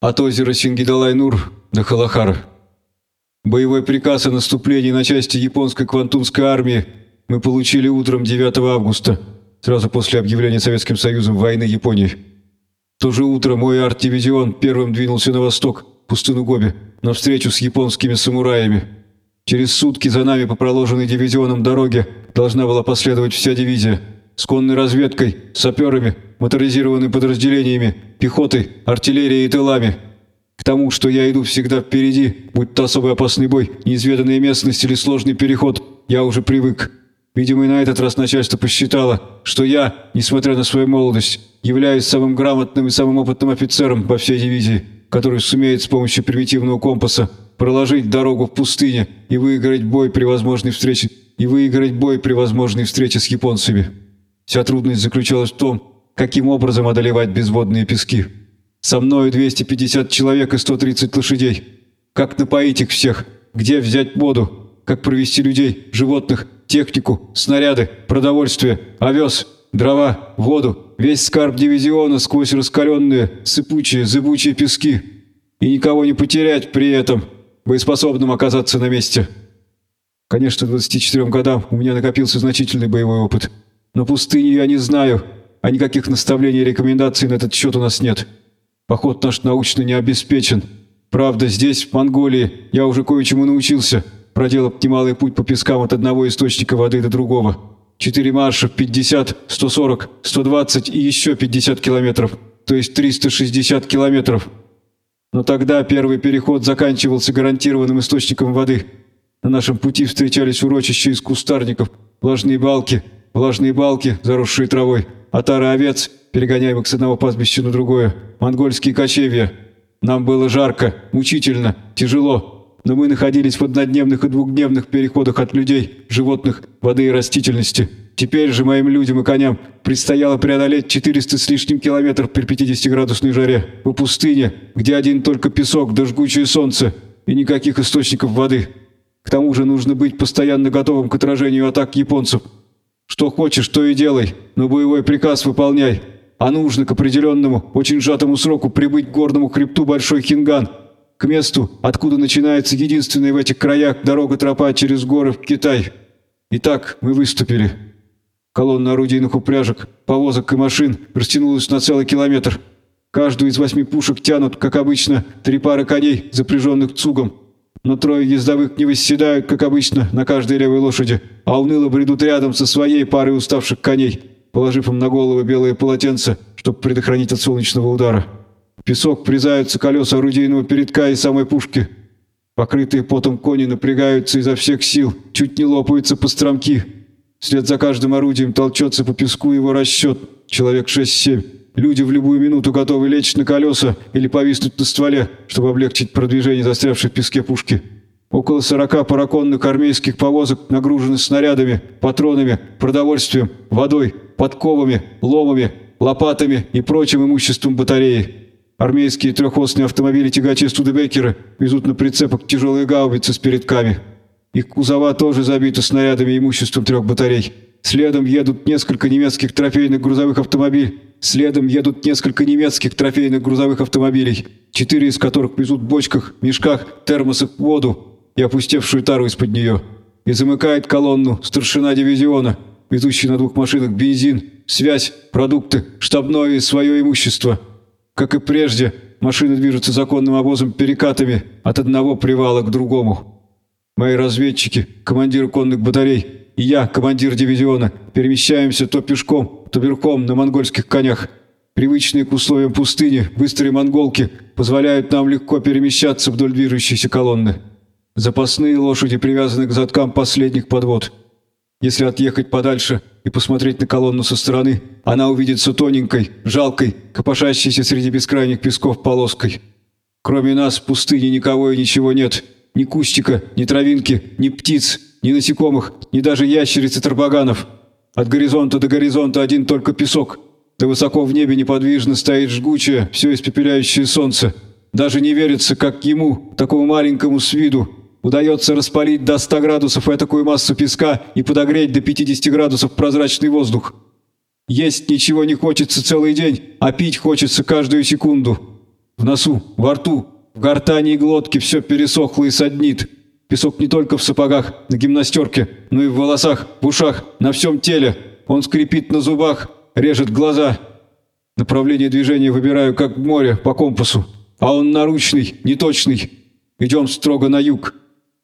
от озера Сингидалай-Нур до Халахара. Боевой приказ о наступлении на части японской квантунской армии мы получили утром 9 августа, сразу после объявления Советским Союзом войны Японии. То же утро мой арт-дивизион первым двинулся на восток, в пустыню Гоби, на встречу с японскими самураями. Через сутки за нами по проложенной дивизионом дороге должна была последовать вся дивизия с конной разведкой, саперами, моторизированными подразделениями, пехотой, артиллерией и тылами – к тому, что я иду всегда впереди, будь то особый опасный бой, неизведанная местность или сложный переход, я уже привык. Видимо, и на этот раз начальство посчитало, что я, несмотря на свою молодость, являюсь самым грамотным и самым опытным офицером во всей дивизии, который сумеет с помощью примитивного компаса проложить дорогу в пустыне и выиграть бой при возможной встрече и выиграть бой при возможной встрече с японцами. Вся трудность заключалась в том, каким образом одолевать безводные пески. Со мною 250 человек и 130 лошадей. Как напоить их всех? Где взять воду? Как провести людей, животных, технику, снаряды, продовольствие, овес, дрова, воду, весь скарб дивизиона сквозь раскаленные, сыпучие, зыбучие пески. И никого не потерять при этом, боеспособным оказаться на месте. Конечно, к 24 годам у меня накопился значительный боевой опыт. Но пустыню я не знаю, а никаких наставлений и рекомендаций на этот счет у нас нет. Поход наш научно не обеспечен. Правда, здесь, в Монголии, я уже кое-чему научился, проделав немалый путь по пескам от одного источника воды до другого. Четыре марша, 50, 140, 120 и еще 50 километров, то есть 360 километров. Но тогда первый переход заканчивался гарантированным источником воды. На нашем пути встречались урочища из кустарников, влажные балки, влажные балки, заросшие травой, отары овец, перегоняемых с одного пастбища на другое, монгольские кочевья. Нам было жарко, мучительно, тяжело, но мы находились в однодневных и двухдневных переходах от людей, животных, воды и растительности. Теперь же моим людям и коням предстояло преодолеть 400 с лишним километров при 50-градусной жаре по пустыне, где один только песок да солнце и никаких источников воды. К тому же нужно быть постоянно готовым к отражению атак японцев. Что хочешь, то и делай, но боевой приказ выполняй а нужно к определенному, очень сжатому сроку прибыть к горному хребту Большой Хинган, к месту, откуда начинается единственная в этих краях дорога-тропа через горы в Китай. Итак, мы выступили. Колонна орудийных упряжек, повозок и машин растянулась на целый километр. Каждую из восьми пушек тянут, как обычно, три пары коней, запряженных цугом. Но трое ездовых не восседают, как обычно, на каждой левой лошади, а уныло бредут рядом со своей парой уставших коней положив им на голову белое полотенце, чтобы предохранить от солнечного удара. В песок врезаются колеса орудийного передка и самой пушки. Покрытые потом кони напрягаются изо всех сил, чуть не лопаются постромки. Вслед за каждым орудием толчется по песку его расчет, человек 6-7. Люди в любую минуту готовы лечь на колеса или повиснуть на стволе, чтобы облегчить продвижение застрявшей в песке пушки. Около сорока параконных армейских повозок нагружены снарядами, патронами, продовольствием, водой, подковами, ломами, лопатами и прочим имуществом батареи. Армейские трехосные автомобили-тягачи Студебекера везут на прицепах тяжелые гаубицы с передками. Их кузова тоже забиты снарядами и имуществом трех батарей. Следом едут несколько немецких трофейных грузовых автомобилей. Следом едут несколько немецких трофейных грузовых автомобилей, четыре из которых везут в бочках, мешках, термосах воду, и опустевшую тару из-под нее, и замыкает колонну старшина дивизиона, везущий на двух машинах бензин, связь, продукты, штабное и свое имущество. Как и прежде, машины движутся законным обозом перекатами от одного привала к другому. Мои разведчики, командиры конных батарей и я, командир дивизиона, перемещаемся то пешком, то верхом на монгольских конях. Привычные к условиям пустыни, быстрые монголки позволяют нам легко перемещаться вдоль движущейся колонны. Запасные лошади привязаны к задкам последних подвод. Если отъехать подальше и посмотреть на колонну со стороны, она увидится тоненькой, жалкой, копошащейся среди бескрайних песков полоской. Кроме нас в пустыне никого и ничего нет. Ни кустика, ни травинки, ни птиц, ни насекомых, ни даже ящериц и тарбаганов. От горизонта до горизонта один только песок. Да высоко в небе неподвижно стоит жгучее, все испепеляющее солнце. Даже не верится, как ему, такому маленькому с виду, Удается распалить до 100 градусов такую массу песка и подогреть до 50 градусов прозрачный воздух. Есть ничего не хочется целый день, а пить хочется каждую секунду. В носу, во рту, в гортани и глотке все пересохло и саднит. Песок не только в сапогах, на гимнастерке, но и в волосах, в ушах, на всем теле. Он скрипит на зубах, режет глаза. Направление движения выбираю, как море, по компасу. А он наручный, неточный. Идем строго на юг.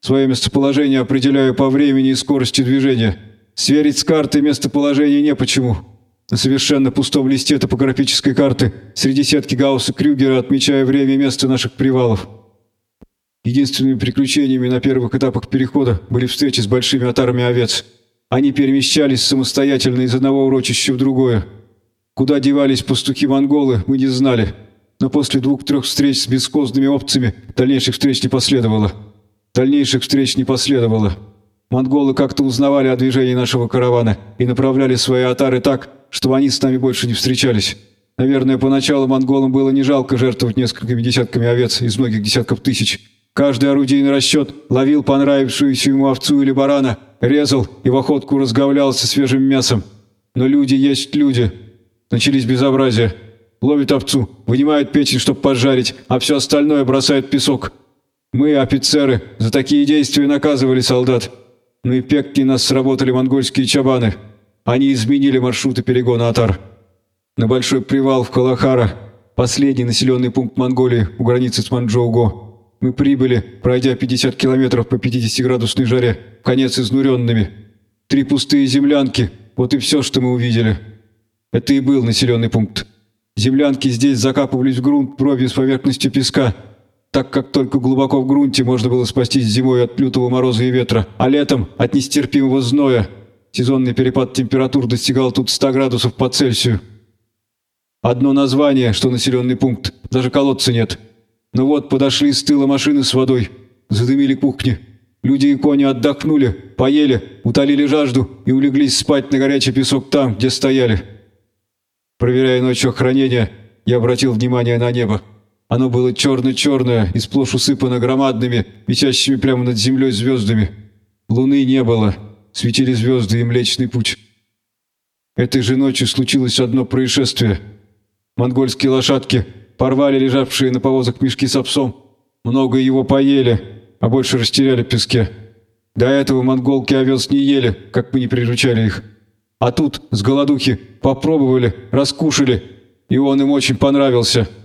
Свое местоположение определяю по времени и скорости движения. Сверить с картой местоположение не почему. На совершенно пустом листе топографической карты среди сетки Гаусса-Крюгера отмечаю время и место наших привалов. Единственными приключениями на первых этапах перехода были встречи с большими отарами овец. Они перемещались самостоятельно из одного урочища в другое. Куда девались пастухи-монголы, мы не знали. Но после двух-трех встреч с бесхозными опцами дальнейших встреч не последовало. Дальнейших встреч не последовало. Монголы как-то узнавали о движении нашего каравана и направляли свои атары так, чтобы они с нами больше не встречались. Наверное, поначалу монголам было не жалко жертвовать несколькими десятками овец из многих десятков тысяч. Каждый орудийный расчет ловил понравившуюся ему овцу или барана, резал и в охотку разговлялся свежим мясом. Но люди есть люди. Начались безобразия. Ловит овцу, вынимают печень, чтобы пожарить, а все остальное бросают песок. Мы, офицеры, за такие действия наказывали солдат. Ну и пекки нас сработали монгольские чабаны. Они изменили маршруты перегона Атар. На большой привал в Калахара, последний населенный пункт Монголии у границы с Манчжоуго, мы прибыли, пройдя 50 километров по 50-градусной жаре, в конец изнуренными. Три пустые землянки, вот и все, что мы увидели. Это и был населенный пункт. Землянки здесь закапывались в грунт пробью с поверхностью песка, так как только глубоко в грунте можно было спастись зимой от лютого мороза и ветра, а летом от нестерпимого зноя. Сезонный перепад температур достигал тут 100 градусов по Цельсию. Одно название, что населенный пункт, даже колодца нет – ну вот, подошли с тыла машины с водой, задымили кухни. Люди и кони отдохнули, поели, утолили жажду и улеглись спать на горячий песок там, где стояли. Проверяя ночью охранение, я обратил внимание на небо. Оно было черно-черное и сплошь усыпано громадными, висящими прямо над землей звездами. Луны не было, светили звезды и Млечный Путь. Этой же ночью случилось одно происшествие. Монгольские лошадки порвали лежавшие на повозах мешки с овсом. Много его поели, а больше растеряли в песке. До этого монголки овес не ели, как мы не приручали их. А тут, с голодухи, попробовали, раскушали, и он им очень понравился –